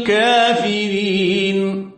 الكافرين.